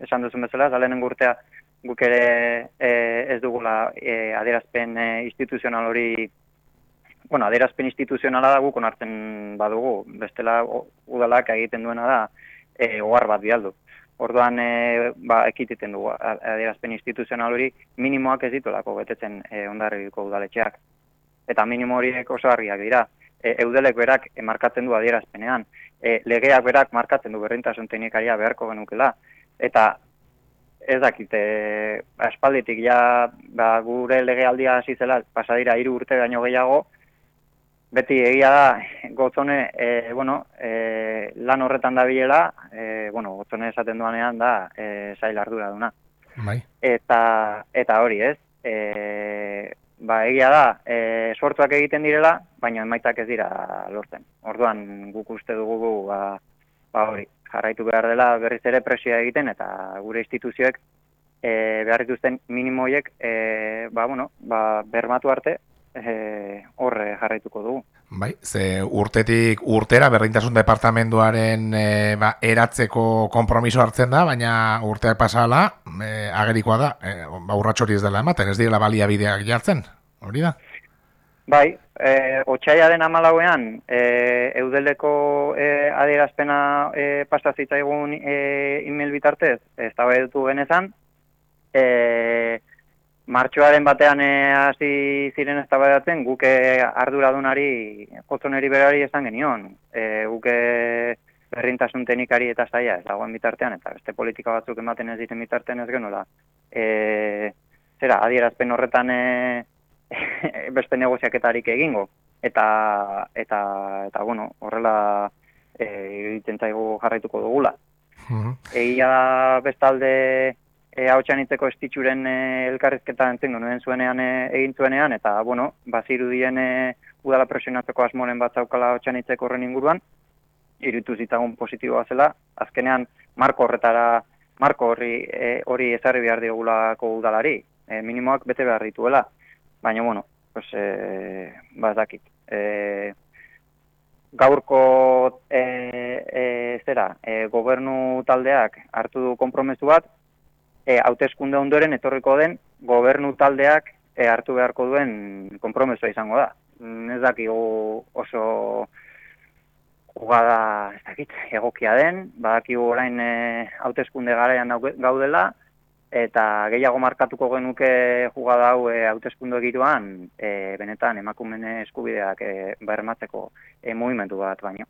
esan duzun bezala, zalenen urtea guk ere e, ez dugula e, adierazpen e, instituzional hori, bueno, adierazpen instituzionala da guk onartzen badugu, bestela udalak egiten duena da e, ohar bat bialdu. Orduan, e, ba, ekititen dugu adierazpen instituzional hori minimoak ez ditolako betetzen e, ondarriko udaletxeak. Eta minimo horiek oso harriak dira. E, eudelek berak e, markatzen du adierazpenean. E, legeak berak markatzen du berrintasun teknikaria beharko genukela. Eta ez dakite, espalditik ja ba, gure legealdia hasi zela pasadira hiru urte baino gehiago, beti egia da, gotzone, e, bueno, e, lan horretan da bilela, e, bueno, gotzone esaten duanean da e, zail ardura duna. Bai. Eta, eta hori ez, e, ba, egia da, e, sortuak egiten direla, baina emaitak ez dira lortzen. Orduan guk uste dugu ba, ba hori, jarraitu behar dela berriz ere presioa egiten eta gure instituzioek e, behar dituzten minimoiek e, ba, bueno, ba, bermatu arte e, horre jarraituko dugu. Bai, ze urtetik urtera berdintasun departamenduaren e, ba, eratzeko konpromiso hartzen da, baina urteak pasala e, agerikoa da, e, ba, urratxori ez dela ematen, ez dira baliabideak jartzen, hori da? Bai, e, otxaiaren amalauean, e, eudeleko e, adierazpena e, pasazitzaigun e, email bitartez, ez da genezan, e, martxoaren batean e, hasi ziren ez da guke arduradunari, jotzoneri berari esan genion, e, guke berrintasun teknikari eta zaila ez dagoen bitartean, eta beste politika batzuk ematen ez diten bitartean ez genuela. E, zera, adierazpen horretan... E, beste negoziaketarik egingo. Eta eta eta bueno, horrela egiten zaigu jarraituko dugula. Uh Egia da bestalde eh hautsaniteko estitxuren e, elkarrizketa entzengo nuen zuenean e, egin zuenean eta bueno, bazirudien e, udala presionatzeko asmoren bat zaukala hautsanitzeko horren inguruan iritu zitagun positiboa zela, azkenean marko horretara marko horri e, hori ezarri behar diogulako udalari, e, minimoak bete behar dituela baina bueno, pues eh ba dakit. Eh gaurko eh e, zera, e, gobernu taldeak hartu du konpromesu bat eh hauteskunde ondoren etorriko den gobernu taldeak e, hartu beharko duen konpromesua izango da. Mm, ez dakigu oso jugada, ez dakit, egokia den, badakigu orain e, hauteskunde garaian gaudela, eta gehiago markatuko genuke jugada hau e, hauteskundu egiruan e, benetan emakumene eskubideak e, bermatzeko e, movimentu bat baino.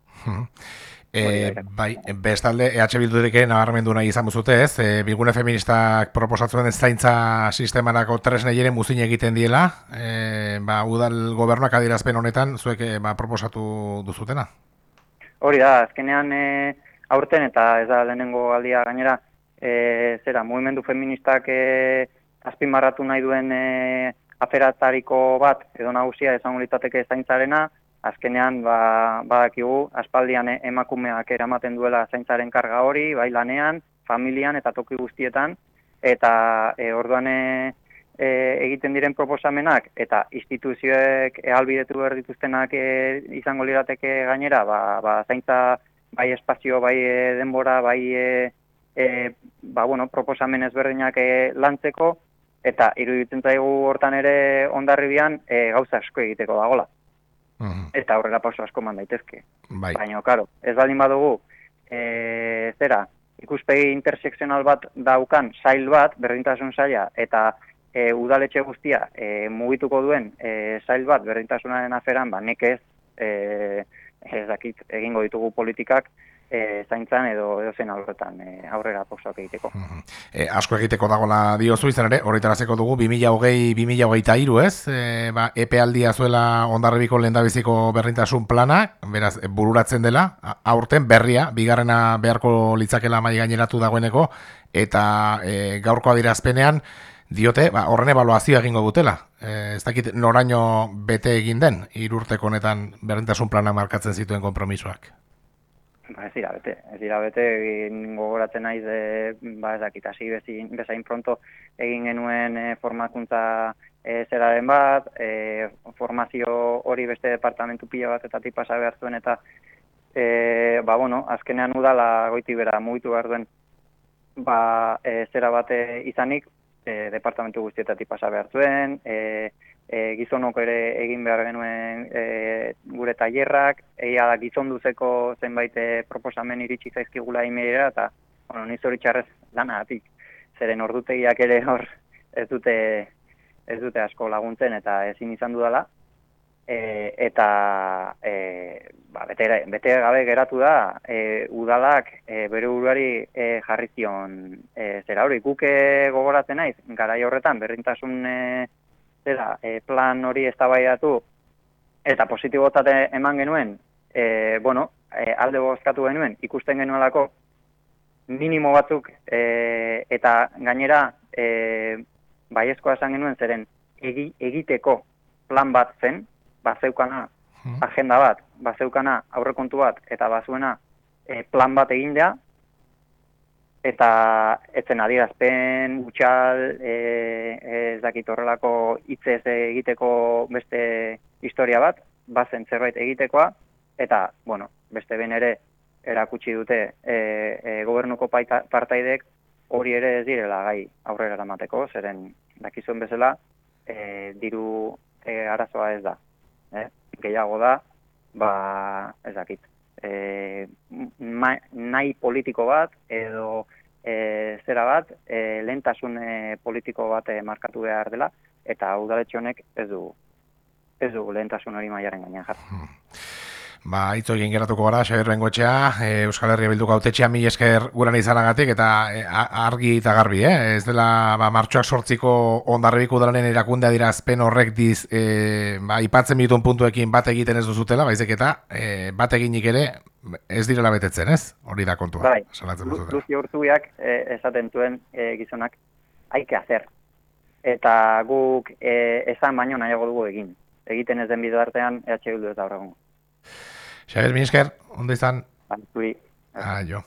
E, bai, bestalde, EH Bildurik nabarmendu nahi izan buzute ez, e, bilgune feministak proposatzen zaintza sistemarako tresne jere muzin egiten diela, e, ba, udal gobernuak adirazpen honetan, zuek ba, proposatu duzutena? Hori da, azkenean e, aurten eta ez da lehenengo aldia gainera, e, zera, movimendu feministak e, azpimarratu nahi duen e, aferatariko bat, edo nagusia esan litzateke zaintzarena, azkenean ba, badakigu, aspaldian emakumeak eramaten duela zaintzaren karga hori, bai lanean, familian eta toki guztietan, eta e, orduan e, e, egiten diren proposamenak eta instituzioek ehalbidetu behar dituztenak e, izango lirateke gainera, ba, ba, zaintza bai espazio, bai e, denbora, bai e, ba, bueno, proposamen ezberdinak e, lantzeko, eta iruditzen zaigu hortan ere ondarribian e, gauza asko egiteko dagola. Mhm. Eta aurrera pauso asko man daitezke. Bai. Baina, karo, ez baldin badugu, e, zera, ikuspegi intersekzional bat daukan sail bat, berdintasun saila, eta e, udaletxe guztia e, mugituko duen e, sail bat, berdintasunaren aferan, ba, nekez, e, ez dakit, egingo ditugu politikak, e, zaintzan edo edo zen aurretan e, aurrera pausoak egiteko. E, asko egiteko dagoela diozu izan ere, horretarazeko dugu 2020-2023 ez? E, ba, EPE aldia zuela ondarribiko lehendabiziko berrintasun plana, beraz, bururatzen dela, aurten berria, bigarrena beharko litzakela mai gaineratu dagoeneko, eta e, gaurko adirazpenean, diote, ba, horren evaluazioa egingo dutela. E, ez dakit noraino bete egin den, irurteko honetan berrintasun plana markatzen zituen konpromisoak. Ba, ez dira bete, ez dira bete, gogoratzen naiz, e, ba, ez dakit, hasi bezain pronto egin genuen e, formakuntza e, zeraren bat, e, formazio hori beste departamentu pila bat eta tipasa behar zuen, eta, e, ba, bueno, azkenean udala goiti bera mugitu behar duen ba, e, zera bate izanik, e, departamentu guztietatik pasa behar zuen, e, e, gizonok ere egin behar genuen e, gure tailerrak, egia da gizonduzeko zenbait e, proposamen iritsi zaizkigula imeira, eta bueno, niz hori txarrez lanatik, zeren ordutegiak ere hor ez dute, ez dute asko laguntzen eta ezin izan dudala, e, eta e, ba, bete, bete gabe geratu da e, udalak e, bere uruari e, jarri zion e, zera hori guke gogoratzen naiz garai horretan berrintasun e, zera, e, plan hori eztabaidatu eta positibotate eman genuen e, bueno, e, alde bozkatu genuen ikusten genuelako minimo batzuk e, eta gainera e, baiezkoa esan genuen zeren egiteko plan bat zen, bazeukana hmm. agenda bat, bazeukana aurrekontu bat, eta bazuena e, plan bat egindea, eta etzen adierazpen gutxal e, ez dakit horrelako hitzez egiteko beste historia bat, bazen zerbait egitekoa, eta, bueno, beste ben ere erakutsi dute e, e, gobernuko partaidek hori ere ez direla gai aurrera eramateko, zeren dakizuen bezala e, diru e, arazoa ez da eh? gehiago da, ba, ez dakit, e, nahi politiko bat, edo e, zera bat, e, lehentasun politiko bat e, markatu behar dela, eta udaletxe honek ez du, ez du lehentasun hori maiaren gainean jartzen. Ba, itzo egin geratuko gara, Xabier Bengoetxea, e, Euskal Herria bilduko autetxea mi esker guran izanagatik, eta e, argi eta garbi, eh? ez dela ba, martxoak sortziko ondarribiko udalanen erakundea dira azpen horrek diz, e, ba, ipatzen bitun puntuekin bat egiten ez duzutela, baizek eta e, bat eginik ere ez direla betetzen, ez? Hori da kontua. Bai, Luzi Urtubiak e, esaten zuen e, gizonak, haike hacer. Eta guk e, esan baino nahiago dugu egin. Egiten ez den bideo artean, EH Bildu ez da horregun. Xabier, mi esker, ondo izan? Bai, zuri. Ah, jo.